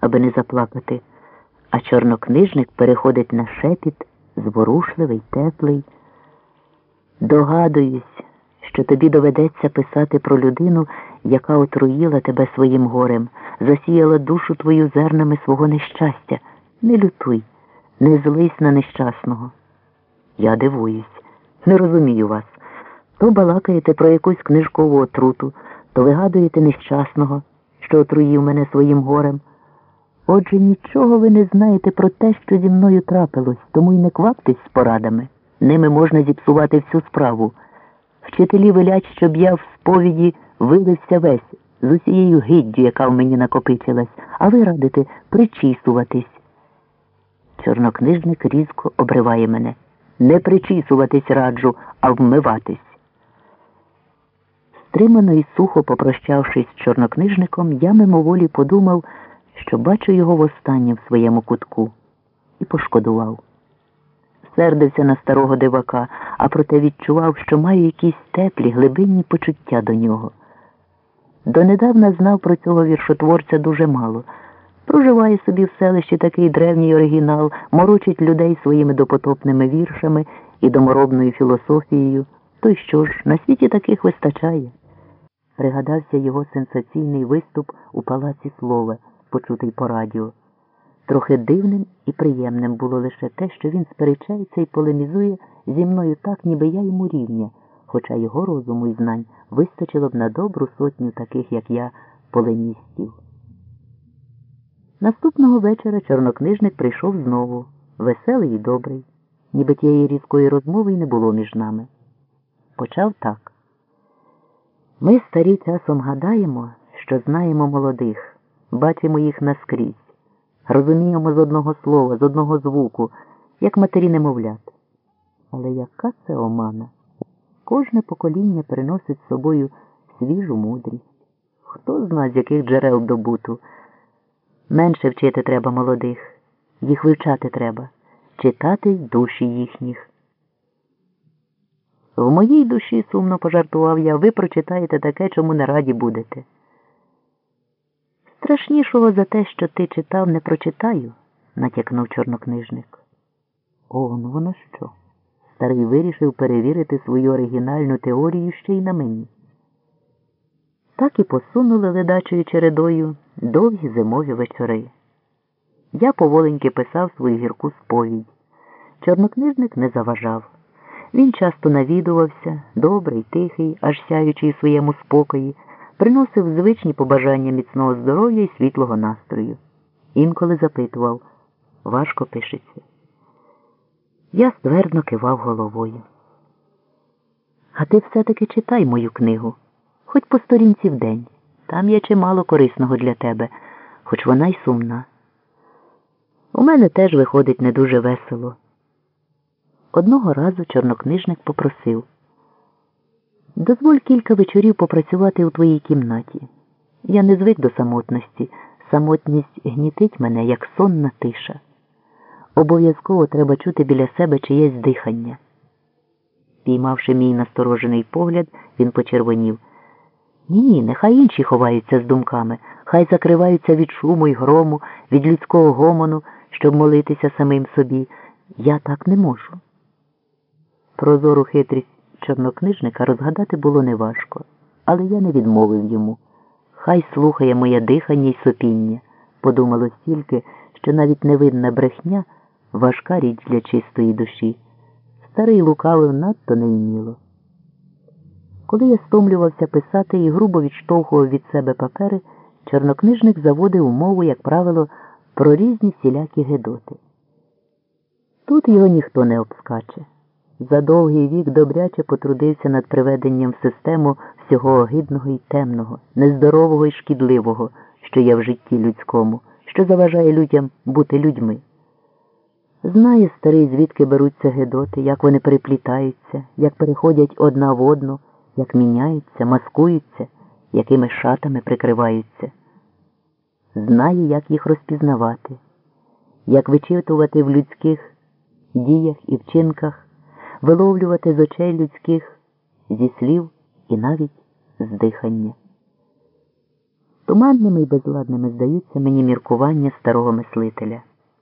аби не заплакати, а чорнокнижник переходить на шепіт, зворушливий, теплий. Догадуюсь, що тобі доведеться писати про людину, яка отруїла тебе своїм горем, засіяла душу твою зернами свого нещастя. Не лютуй, не злись на нещасного. Я дивуюсь, не розумію вас. То балакаєте про якусь книжкову отруту, то вигадуєте нещасного, що отруїв мене своїм горем. Отже, нічого ви не знаєте про те, що зі мною трапилось, тому й не кваптесь з порадами. Ними можна зіпсувати всю справу. Вчителі велять, щоб я в сповіді вилився весь з усією гиддю, яка в мені накопичилась, а ви радите причісуватись. Чорнокнижник різко обриває мене. Не причісуватись раджу, а вмиватись. Стримано і сухо попрощавшись з чорнокнижником, я мимоволі подумав, що бачу його востаннє в своєму кутку, і пошкодував. Сердився на старого дивака, а проте відчував, що маю якісь теплі, глибинні почуття до нього. Донедавна знав про цього віршотворця дуже мало. Проживає собі в селищі такий древній оригінал, морочить людей своїми допотопними віршами і доморобною філософією. То й що ж, на світі таких вистачає. Пригадався його сенсаційний виступ у палаці слова, почутий по радіо. Трохи дивним і приємним було лише те, що він сперечається і полемізує зі мною так, ніби я йому рівня, хоча його розуму і знань вистачило б на добру сотню таких, як я, полемістів. Наступного вечора чорнокнижник прийшов знову, веселий і добрий, ніби тієї різкої розмови й не було між нами. Почав так. Ми старі часом гадаємо, що знаємо молодих, бачимо їх наскрізь, розуміємо з одного слова, з одного звуку, як матері немовлят. Але яка це омана? Кожне покоління приносить з собою свіжу мудрість. Хто зна, з яких джерел добуту? Менше вчити треба молодих, їх вивчати треба, читати душі їхніх. В моїй душі, сумно пожартував я, ви прочитаєте таке, чому не раді будете. Страшнішого за те, що ти читав, не прочитаю, натякнув чорнокнижник. О, ну воно що? Старий вирішив перевірити свою оригінальну теорію ще й на мені. Так і посунули ледачою чередою довгі зимові вечори. Я поволеньки писав свою гірку сповідь. Чорнокнижник не заважав. Він часто навідувався, добрий, тихий, аж сяючий у своєму спокої, приносив звичні побажання міцного здоров'я і світлого настрою. Інколи запитував важко пишеться. Я ствердно кивав головою. А ти все-таки читай мою книгу, хоч по сторінці в день. Там є чимало корисного для тебе, хоч вона й сумна. У мене теж виходить не дуже весело. Одного разу чорнокнижник попросив дозволь кілька вечорів попрацювати у твоїй кімнаті. Я не звик до самотності. Самотність гнітить мене, як сонна тиша. Обов'язково треба чути біля себе чиєсь дихання. Піймавши мій насторожений погляд, він почервонів. Ні, нехай інші ховаються з думками, хай закриваються від шуму й грому, від людського гомону, щоб молитися самим собі. Я так не можу. Прозору хитрість чорнокнижника розгадати було неважко, але я не відмовив йому. Хай слухає моє дихання й сопіння, подумало стільки, що навіть невинна брехня важка річ для чистої душі. Старий лукавив надто невміло. Коли я стомлювався писати і грубо відштовхував від себе папери, чорнокнижник заводив умову, як правило, про різні всілякі гедоти. Тут його ніхто не обскаче. За довгий вік добряче потрудився над приведенням в систему всього огидного і темного, нездорового і шкідливого, що є в житті людському, що заважає людям бути людьми. Знає старий, звідки беруться гедоти, як вони переплітаються, як переходять одна в одну, як міняються, маскуються, якими шатами прикриваються. Знає, як їх розпізнавати, як вичитувати в людських діях і вчинках виловлювати з очей людських, зі слів і навіть з дихання. Туманними і безладними здаються мені міркування старого мислителя.